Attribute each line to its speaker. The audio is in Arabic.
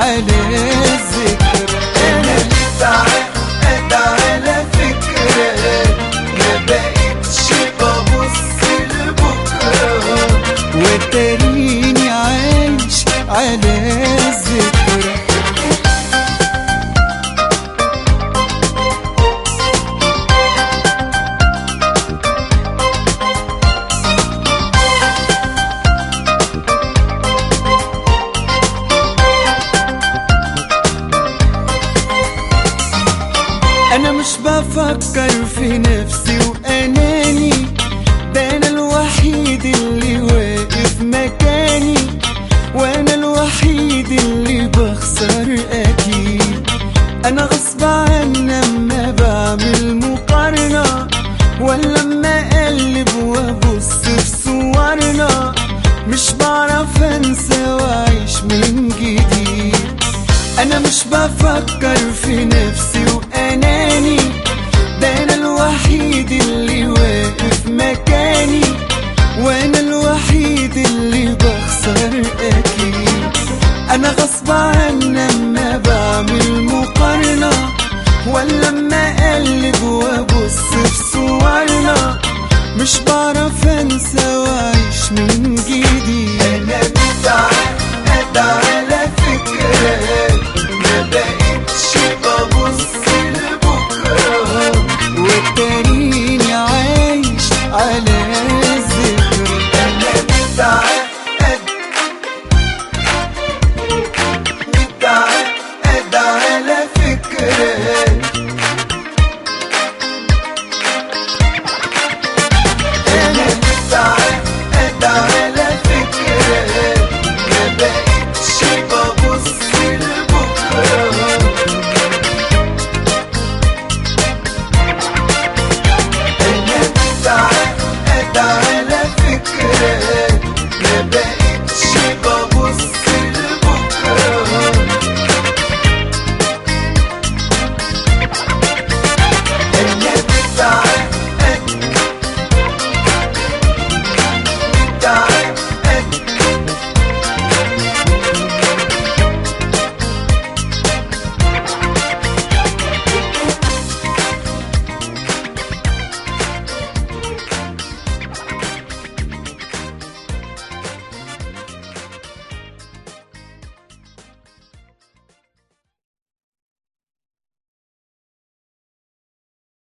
Speaker 1: عايش على أنا مش بفكر في نفسي وأناني. ده أنا الوحيد اللي واقف مكاني. وأنا الوحيد اللي بخسر أكيد. أنا غصب عني أما بعمل مقارنة. ولا أما أقلب وأبص في صورنا. مش بعرف أنسى وأعيش من جديد. أنا مش بفكر في نفسي واناني ده أنا الوحيد اللي واقف مكاني. وأنا الوحيد اللي بخسر أكيد. أنا غصب عني اما بعمل مقارنة. ولا اما أقلب وأبص في صورنا. مش بعرف